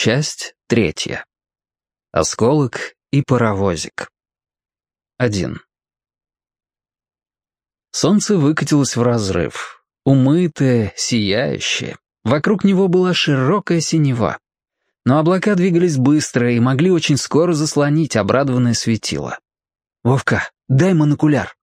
Часть третья. Осколок и паровозик. Один. Солнце выкатилось в разрыв. Умытое, сияющее. Вокруг него была широкая синева. Но облака двигались быстро и могли очень скоро заслонить обрадованное светило. «Вовка, дай монокуляр».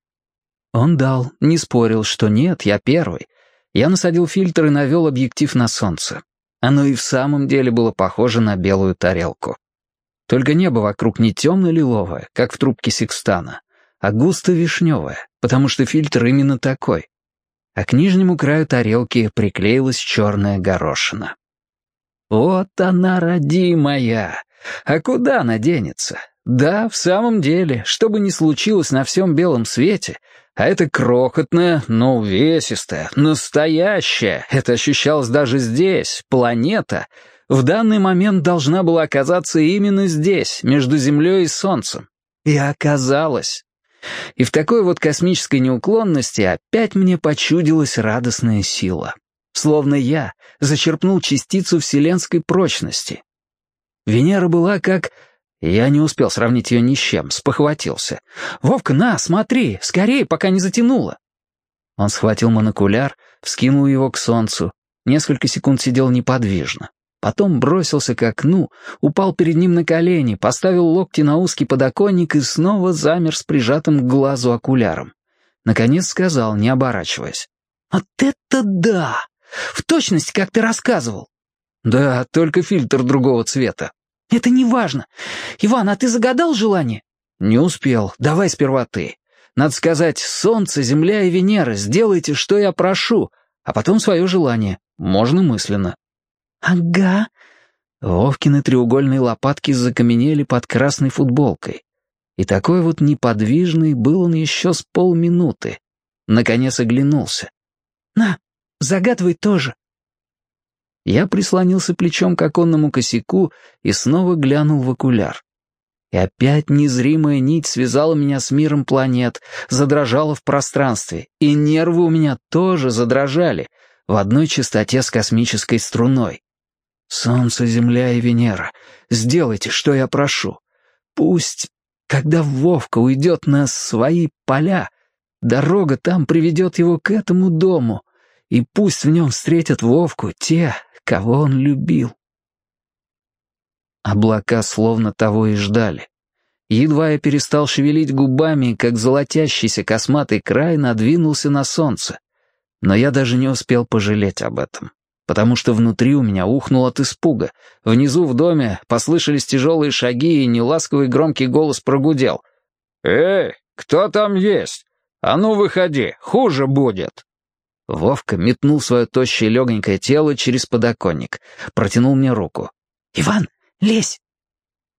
Он дал, не спорил, что нет, я первый. Я насадил фильтр и навел объектив на солнце. Оно и в самом деле было похоже на белую тарелку. Только небо вокруг не темно-лиловое, как в трубке секстана, а густо-вишневое, потому что фильтр именно такой. А к нижнему краю тарелки приклеилась черная горошина. «Вот она, родимая! А куда она денется? Да, в самом деле, что бы ни случилось на всем белом свете, а это крохотное, но увесистое, настоящее, это ощущалось даже здесь, планета, в данный момент должна была оказаться именно здесь, между Землей и Солнцем. И оказалась. И в такой вот космической неуклонности опять мне почудилась радостная сила. Словно я зачерпнул частицу вселенской прочности. Венера была как я не успел сравнить ее ни с чем, спохватился. «Вовка, на, смотри, скорее, пока не затянуло!» Он схватил монокуляр, вскинул его к солнцу, несколько секунд сидел неподвижно. Потом бросился к окну, упал перед ним на колени, поставил локти на узкий подоконник и снова замер с прижатым к глазу окуляром. Наконец сказал, не оборачиваясь. «Вот это да! В точности, как ты рассказывал!» «Да, только фильтр другого цвета. «Это не важно. Иван, а ты загадал желание?» «Не успел. Давай сперва ты. Надо сказать, Солнце, Земля и Венера, сделайте, что я прошу, а потом свое желание. Можно мысленно». «Ага». Вовкины треугольные лопатки закаменели под красной футболкой. И такой вот неподвижный был он еще с полминуты. Наконец оглянулся. «На, загадывай тоже». Я прислонился плечом к оконному косяку и снова глянул в окуляр. И опять незримая нить связала меня с миром планет, задрожала в пространстве, и нервы у меня тоже задрожали в одной частоте с космической струной. Солнце, Земля и Венера, сделайте, что я прошу. Пусть, когда Вовка уйдет на свои поля, дорога там приведет его к этому дому, и пусть в нем встретят Вовку те, кого он любил. Облака словно того и ждали. Едва я перестал шевелить губами, как золотящийся косматый край надвинулся на солнце. Но я даже не успел пожалеть об этом, потому что внутри у меня ухнул от испуга. Внизу в доме послышались тяжелые шаги, и неласковый громкий голос прогудел. «Эй, кто там есть? А ну выходи, хуже будет!» Вовка метнул свое тощее легонькое тело через подоконник, протянул мне руку. «Иван, лезь!»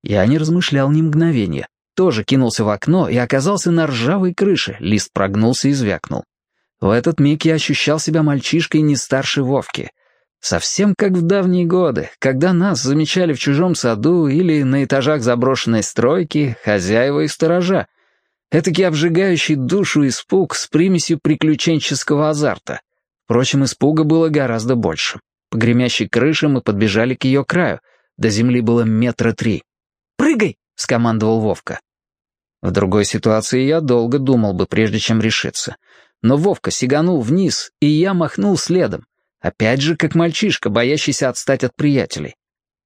Я не размышлял ни мгновения. Тоже кинулся в окно и оказался на ржавой крыше, лист прогнулся и звякнул. В этот миг я ощущал себя мальчишкой не старше Вовки. Совсем как в давние годы, когда нас замечали в чужом саду или на этажах заброшенной стройки хозяева и сторожа. Этакий обжигающий душу испуг с примесью приключенческого азарта. Впрочем, испуга было гораздо больше. По гремящей крыше мы подбежали к ее краю. До земли было метра три. «Прыгай!» — скомандовал Вовка. В другой ситуации я долго думал бы, прежде чем решиться. Но Вовка сиганул вниз, и я махнул следом. Опять же, как мальчишка, боящийся отстать от приятелей.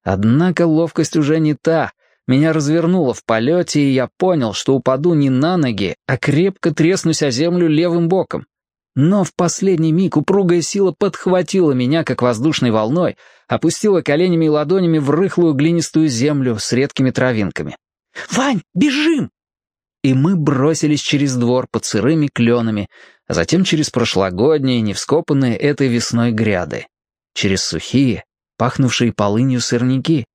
Однако ловкость уже не та, меня развернуло в полете, и я понял, что упаду не на ноги, а крепко треснусь о землю левым боком. Но в последний миг упругая сила подхватила меня, как воздушной волной, опустила коленями и ладонями в рыхлую глинистую землю с редкими травинками. «Вань, бежим!» И мы бросились через двор под сырыми кленами, а затем через прошлогодние, невскопанные этой весной гряды, через сухие, пахнувшие полынью сорняки,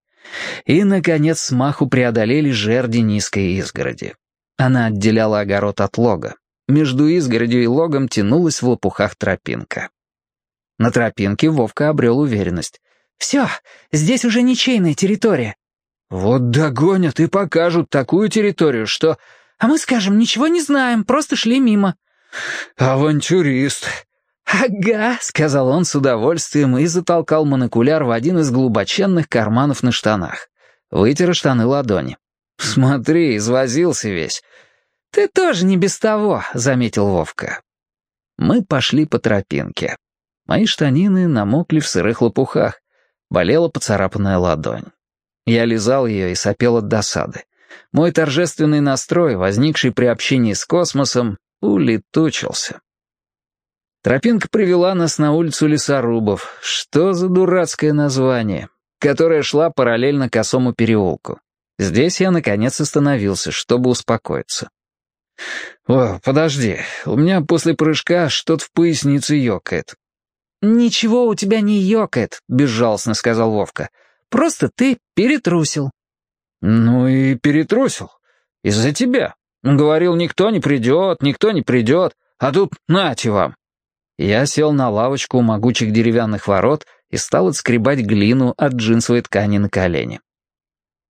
и, наконец, смаху преодолели жерди низкой изгороди. Она отделяла огород от лога. Между изгородью и логом тянулась в лопухах тропинка. На тропинке Вовка обрел уверенность. «Все, здесь уже ничейная территория». «Вот догонят и покажут такую территорию, что...» «А мы скажем, ничего не знаем, просто шли мимо». «Авантюрист. «Ага», — сказал он с удовольствием и затолкал монокуляр в один из глубоченных карманов на штанах. Вытер штаны ладони. «Смотри, извозился весь». «Ты тоже не без того», — заметил Вовка. Мы пошли по тропинке. Мои штанины намокли в сырых лопухах. Болела поцарапанная ладонь. Я лизал ее и сопел от досады. Мой торжественный настрой, возникший при общении с космосом, улетучился. Тропинка привела нас на улицу лесорубов. Что за дурацкое название? Которая шла параллельно косому переулку. Здесь я, наконец, остановился, чтобы успокоиться. «О, подожди, у меня после прыжка что-то в пояснице ёкает». «Ничего у тебя не ёкает», — безжалостно сказал Вовка. «Просто ты перетрусил». «Ну и перетрусил. Из-за тебя. Говорил, никто не придет, никто не придет, а тут нате вам». Я сел на лавочку у могучих деревянных ворот и стал отскребать глину от джинсовой ткани на колени.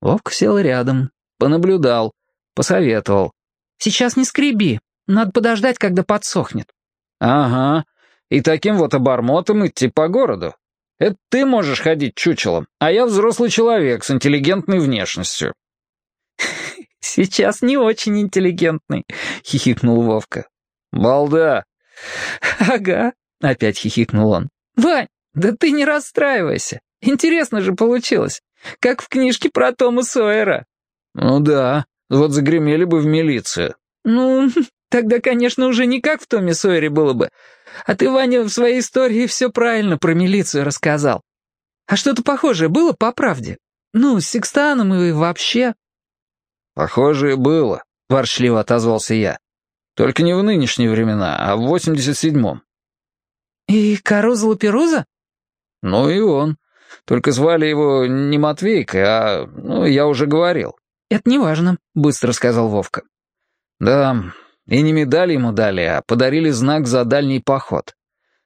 Вовка сел рядом, понаблюдал, посоветовал. «Сейчас не скреби, надо подождать, когда подсохнет». «Ага, и таким вот обормотом идти по городу. Это ты можешь ходить чучелом, а я взрослый человек с интеллигентной внешностью». «Сейчас не очень интеллигентный», — хихикнул Вовка. «Балда!» «Ага», — опять хихикнул он. «Вань, да ты не расстраивайся. Интересно же получилось. Как в книжке про Тома Сойера». «Ну да, вот загремели бы в милицию». «Ну, тогда, конечно, уже не как в Томе Сойере было бы. А ты, Ваня, в своей истории все правильно про милицию рассказал. А что-то похожее было по правде? Ну, с Секстаном и вообще?» «Похожее было», — ворчливо отозвался я. «Только не в нынешние времена, а в 87-м». «И Каруза-Лаперуза?» «Ну и он. Только звали его не Матвейкой, а... Ну, я уже говорил». «Это не важно», — быстро сказал Вовка. «Да, и не медаль ему дали, а подарили знак за дальний поход.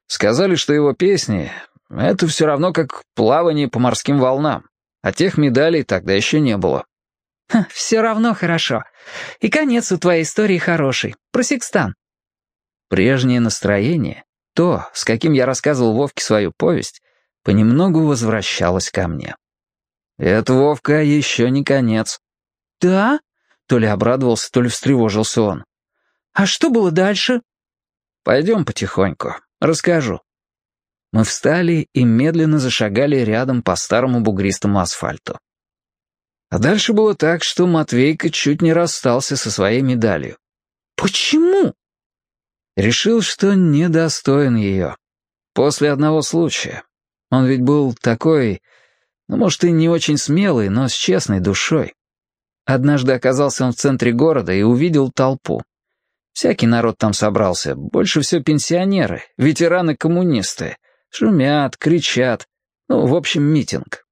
Сказали, что его песни — это все равно как плавание по морским волнам, а тех медалей тогда еще не было». Ха, «Все равно хорошо. И конец у твоей истории хороший. Про Секстан». Прежнее настроение, то, с каким я рассказывал Вовке свою повесть, понемногу возвращалось ко мне. «Это, Вовка, еще не конец». «Да?» — то ли обрадовался, то ли встревожился он. «А что было дальше?» «Пойдем потихоньку, расскажу». Мы встали и медленно зашагали рядом по старому бугристому асфальту. А дальше было так, что Матвейка чуть не расстался со своей медалью. «Почему?» Решил, что недостоин ее. После одного случая. Он ведь был такой, ну, может, и не очень смелый, но с честной душой. Однажды оказался он в центре города и увидел толпу. Всякий народ там собрался, больше всего пенсионеры, ветераны-коммунисты. Шумят, кричат. Ну, в общем, митинг.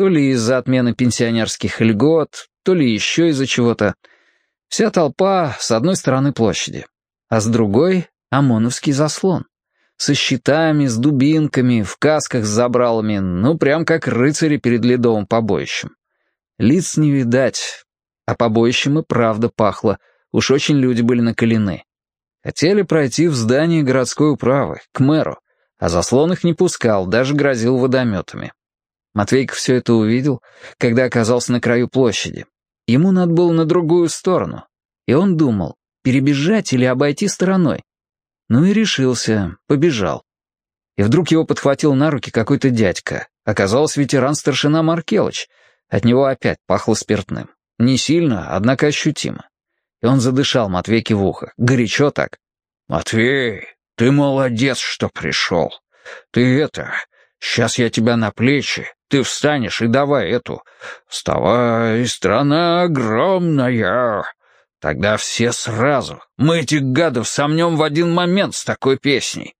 То ли из-за отмены пенсионерских льгот, то ли еще из-за чего-то. Вся толпа с одной стороны площади, а с другой — ОМОНовский заслон. Со щитами, с дубинками, в касках с забралами, ну, прям как рыцари перед ледовым побоищем. Лиц не видать, а побоищем и правда пахло, уж очень люди были накалены. Хотели пройти в здание городской управы, к мэру, а заслон их не пускал, даже грозил водометами. Матвейка все это увидел, когда оказался на краю площади. Ему надо было на другую сторону, и он думал, перебежать или обойти стороной. Ну и решился, побежал. И вдруг его подхватил на руки какой-то дядька. Оказался ветеран-старшина Маркелыч. От него опять пахло спиртным. Не сильно, однако ощутимо. И он задышал Матвейке в ухо. Горячо так. «Матвей, ты молодец, что пришел. Ты это... Сейчас я тебя на плечи. Ты встанешь и давай эту... Вставай, страна огромная. Тогда все сразу. Мы этих гадов сомнем в один момент с такой песней.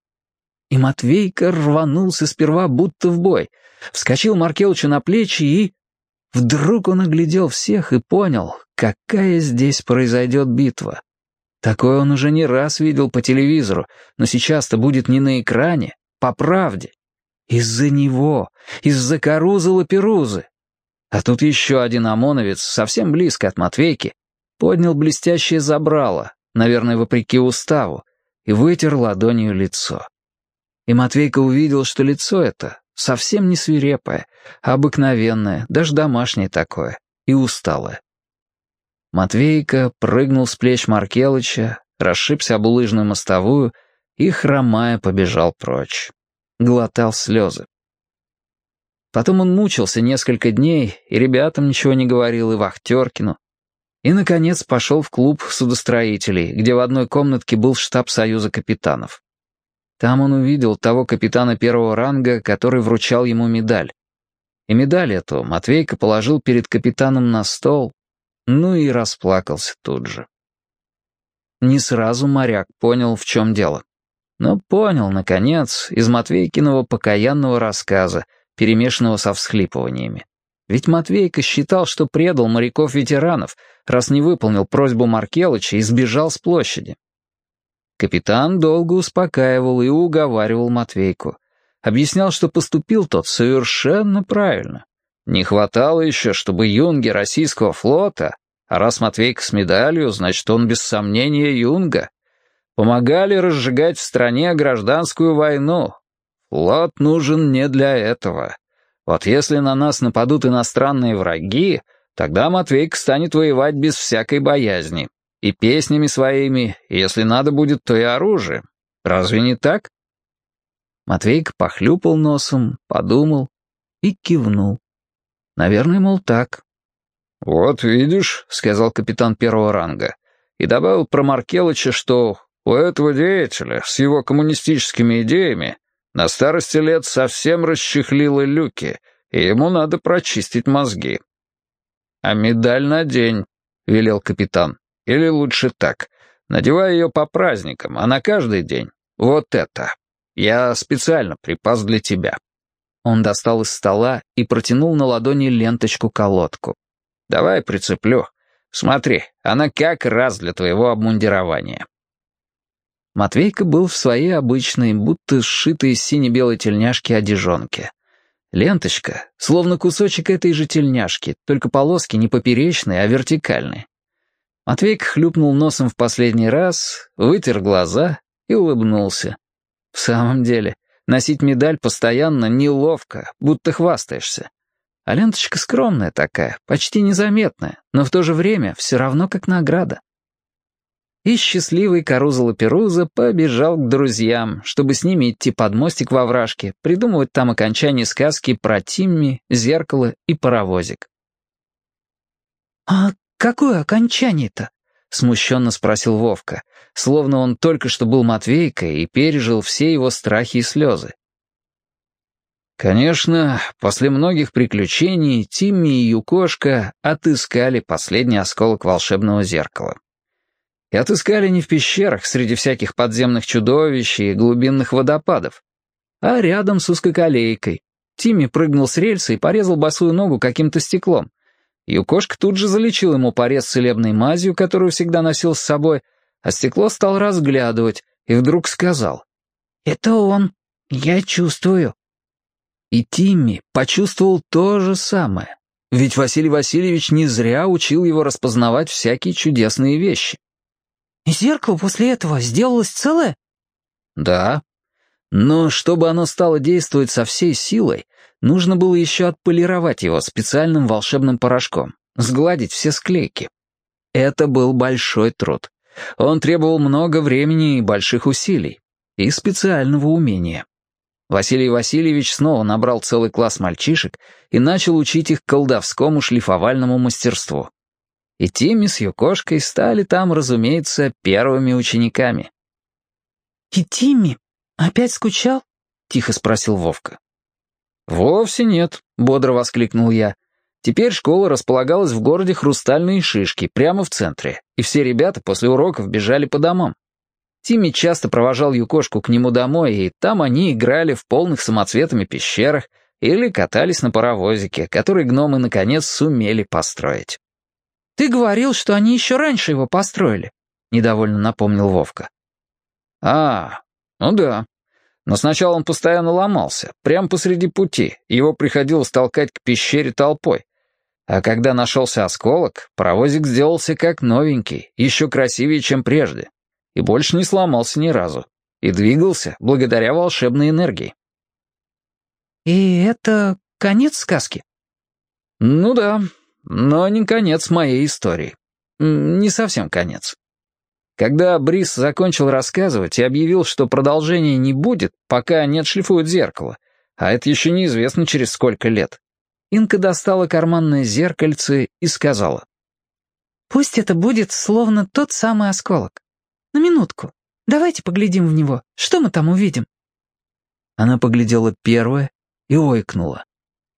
И Матвейка рванулся сперва будто в бой. Вскочил Маркелычу на плечи и... Вдруг он оглядел всех и понял, какая здесь произойдет битва. Такое он уже не раз видел по телевизору, но сейчас-то будет не на экране, по правде. Из-за него, из-за Карузы-Лаперузы. А тут еще один ОМОНовец, совсем близко от Матвейки, поднял блестящее забрало, наверное, вопреки уставу, и вытер ладонью лицо. И Матвейка увидел, что лицо это совсем не свирепое, а обыкновенное, даже домашнее такое, и усталое. Матвейка прыгнул с плеч Маркелыча, расшибся об улыжную мостовую и, хромая, побежал прочь. Глотал слезы. Потом он мучился несколько дней, и ребятам ничего не говорил, и Вахтеркину. И, наконец, пошел в клуб судостроителей, где в одной комнатке был штаб Союза капитанов. Там он увидел того капитана первого ранга, который вручал ему медаль. И медаль эту Матвейка положил перед капитаном на стол, ну и расплакался тут же. Не сразу моряк понял, в чем дело. Но понял, наконец, из Матвейкиного покаянного рассказа, перемешанного со всхлипываниями. Ведь Матвейка считал, что предал моряков-ветеранов, раз не выполнил просьбу Маркелыча и сбежал с площади. Капитан долго успокаивал и уговаривал Матвейку. Объяснял, что поступил тот совершенно правильно. Не хватало еще, чтобы юнги российского флота, а раз Матвейка с медалью, значит, он без сомнения юнга, помогали разжигать в стране гражданскую войну. Флот нужен не для этого. Вот если на нас нападут иностранные враги, тогда Матвейка станет воевать без всякой боязни. И песнями своими, если надо будет, то и оружием. Разве не так? Матвейка похлюпал носом, подумал и кивнул. Наверное, мол, так. «Вот видишь», — сказал капитан первого ранга, и добавил про Маркелыча, что у этого деятеля с его коммунистическими идеями на старости лет совсем расчехлило люки, и ему надо прочистить мозги. «А медаль надень», — велел капитан. «Или лучше так. Надевай ее по праздникам, а на каждый день. Вот это. Я специально припас для тебя». Он достал из стола и протянул на ладони ленточку-колодку. «Давай прицеплю. Смотри, она как раз для твоего обмундирования». Матвейка был в своей обычной, будто сшитой из сине-белой тельняшки одежонке. Ленточка, словно кусочек этой же тельняшки, только полоски не поперечные, а вертикальные. Матвейка хлюпнул носом в последний раз, вытер глаза и улыбнулся. В самом деле, носить медаль постоянно неловко, будто хвастаешься. А ленточка скромная такая, почти незаметная, но в то же время все равно как награда. И счастливый Каруза-Лаперуза побежал к друзьям, чтобы с ними идти под мостик во вражке, придумывать там окончание сказки про Тимми, зеркало и паровозик. «А какое окончание-то?» — смущенно спросил Вовка, словно он только что был Матвейкой и пережил все его страхи и слезы. Конечно, после многих приключений Тимми и Юкошка отыскали последний осколок волшебного зеркала. И отыскали не в пещерах среди всяких подземных чудовищ и глубинных водопадов, а рядом с узкоколейкой. Тимми прыгнул с рельса и порезал босую ногу каким-то стеклом. Юкошка тут же залечил ему порез целебной мазью, которую всегда носил с собой, а стекло стал разглядывать и вдруг сказал. «Это он. Я чувствую». И Тимми почувствовал то же самое. Ведь Василий Васильевич не зря учил его распознавать всякие чудесные вещи. «И зеркало после этого сделалось целое?» «Да. Но чтобы оно стало действовать со всей силой, нужно было еще отполировать его специальным волшебным порошком, сгладить все склейки. Это был большой труд. Он требовал много времени и больших усилий, и специального умения. Василий Васильевич снова набрал целый класс мальчишек и начал учить их колдовскому шлифовальному мастерству. И Тимми с Юкошкой стали там, разумеется, первыми учениками. «И Тимми опять скучал?» — тихо спросил Вовка. «Вовсе нет», — бодро воскликнул я. Теперь школа располагалась в городе Хрустальные Шишки, прямо в центре, и все ребята после уроков бежали по домам. Тимми часто провожал Юкошку к нему домой, и там они играли в полных самоцветами пещерах или катались на паровозике, который гномы наконец сумели построить. «Ты говорил, что они еще раньше его построили», — недовольно напомнил Вовка. «А, ну да. Но сначала он постоянно ломался, прямо посреди пути, его приходилось толкать к пещере толпой. А когда нашелся осколок, паровозик сделался как новенький, еще красивее, чем прежде, и больше не сломался ни разу. и двигался благодаря волшебной энергии. «И это конец сказки?» «Ну да, но не конец моей истории. Не совсем конец. Когда Брис закончил рассказывать и объявил, что продолжения не будет, пока не отшлифуют зеркало, а это еще неизвестно через сколько лет, Инка достала карманное зеркальце и сказала. «Пусть это будет словно тот самый осколок. На минутку. Давайте поглядим в него. Что мы там увидим?» Она поглядела первое и ойкнула,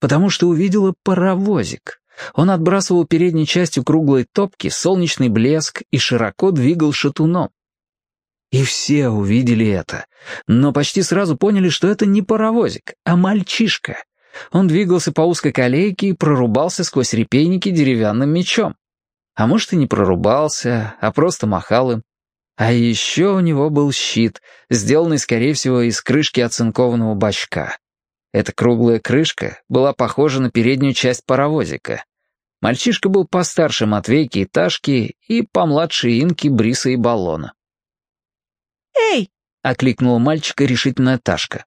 потому что увидела паровозик. Он отбрасывал передней частью круглой топки солнечный блеск и широко двигал шатуном. И все увидели это, но почти сразу поняли, что это не паровозик, а мальчишка. Он двигался по узкой колейке и прорубался сквозь репейники деревянным мечом. А может, и не прорубался, а просто махал им. А еще у него был щит, сделанный, скорее всего, из крышки оцинкованного бачка. Эта круглая крышка была похожа на переднюю часть паровозика. Мальчишка был постарше Матвейки и Ташки и помладше Инки, Бриса и Баллона. «Эй!» — окликнула мальчика решительная Ташка.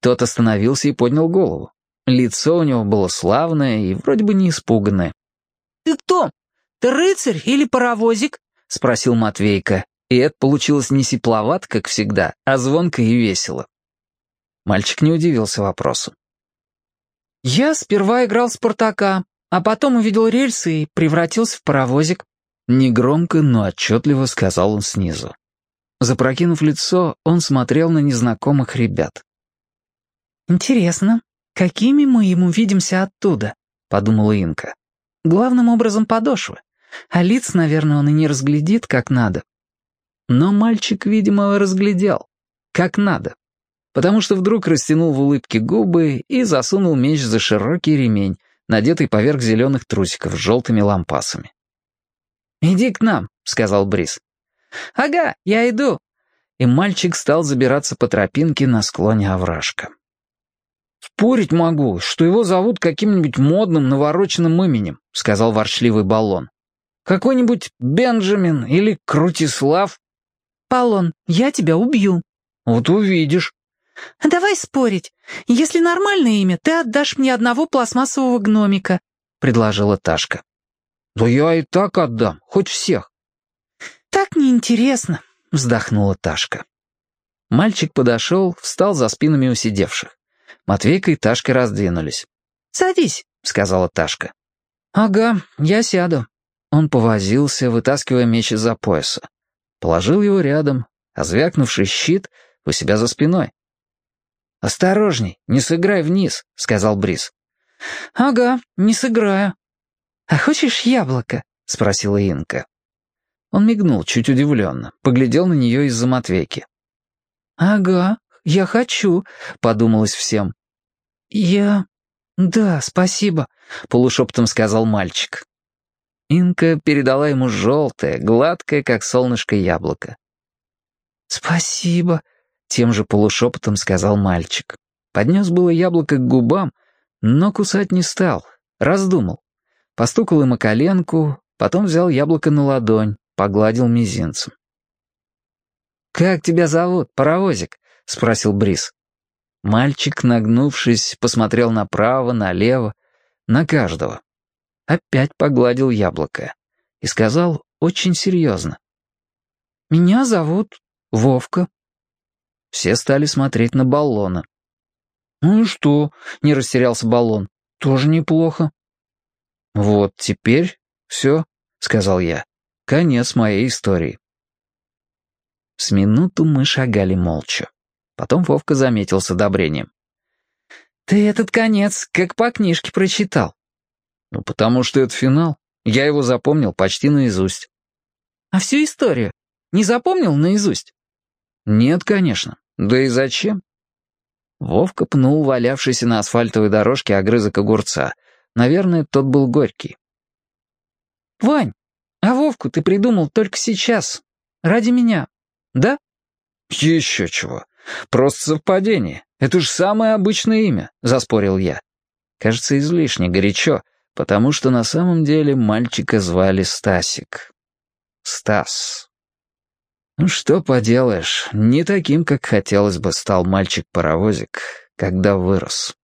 Тот остановился и поднял голову. Лицо у него было славное и вроде бы не испуганное. «Ты кто? Ты рыцарь или паровозик?» — спросил Матвейка. И это получилось не сепловат, как всегда, а звонко и весело. Мальчик не удивился вопросу. «Я сперва играл Спартака, а потом увидел рельсы и превратился в паровозик». Негромко, но отчетливо сказал он снизу. Запрокинув лицо, он смотрел на незнакомых ребят. «Интересно, какими мы ему видимся оттуда?» — подумала Инка. «Главным образом подошвы. А лиц, наверное, он и не разглядит как надо». Но мальчик, видимо, разглядел. Как надо потому что вдруг растянул в улыбке губы и засунул меч за широкий ремень, надетый поверх зеленых трусиков с желтыми лампасами. «Иди к нам», — сказал Брис. «Ага, я иду». И мальчик стал забираться по тропинке на склоне овражка. «Спорить могу, что его зовут каким-нибудь модным, навороченным именем», — сказал ворчливый баллон. «Какой-нибудь Бенджамин или Крутислав?» «Баллон, я тебя убью». «Вот увидишь». «Давай спорить. Если нормальное имя, ты отдашь мне одного пластмассового гномика», — предложила Ташка. «Да я и так отдам, хоть всех». «Так неинтересно», — вздохнула Ташка. Мальчик подошел, встал за спинами у сидевших. Матвейка и Ташка раздвинулись. «Садись», — сказала Ташка. «Ага, я сяду». Он повозился, вытаскивая меч из-за пояса. Положил его рядом, а звякнувший щит у себя за спиной. «Осторожней, не сыграй вниз», — сказал Брис. «Ага, не сыграю». «А хочешь яблоко?» — спросила Инка. Он мигнул, чуть удивленно, поглядел на нее из-за Матвейки. «Ага, я хочу», — подумалось всем. «Я... да, спасибо», — полушепотом сказал мальчик. Инка передала ему желтое, гладкое, как солнышко, яблоко. «Спасибо», тем же полушепотом сказал мальчик. Поднес было яблоко к губам, но кусать не стал, раздумал. Постукал о коленку, потом взял яблоко на ладонь, погладил мизинцем. «Как тебя зовут, паровозик?» — спросил Брис. Мальчик, нагнувшись, посмотрел направо, налево, на каждого. Опять погладил яблоко и сказал очень серьезно. «Меня зовут Вовка». Все стали смотреть на баллона. «Ну и что?» — не растерялся баллон. «Тоже неплохо». «Вот теперь все», — сказал я. «Конец моей истории». С минуту мы шагали молча. Потом Вовка заметил с одобрением. «Ты этот конец как по книжке прочитал». «Ну, потому что это финал. Я его запомнил почти наизусть». «А всю историю не запомнил наизусть?» «Нет, конечно. Да и зачем?» Вовка пнул валявшийся на асфальтовой дорожке огрызок огурца. Наверное, тот был горький. «Вань, а Вовку ты придумал только сейчас. Ради меня. Да?» «Еще чего. Просто совпадение. Это же самое обычное имя», — заспорил я. Кажется, излишне горячо, потому что на самом деле мальчика звали Стасик. Стас. Ну что поделаешь, не таким, как хотелось бы, стал мальчик-паровозик, когда вырос.